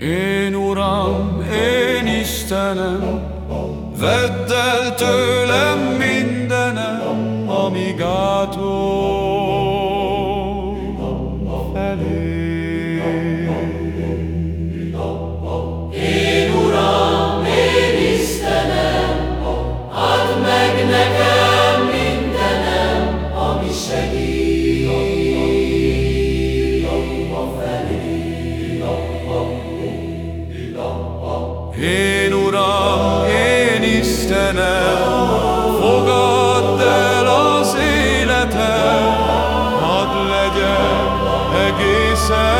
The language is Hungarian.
Én Uram, én Istenem, vedd el tőlem mindenem, amíg gátol. Uram, én Istenem, fogadd el az életem, hadd legyen egészen.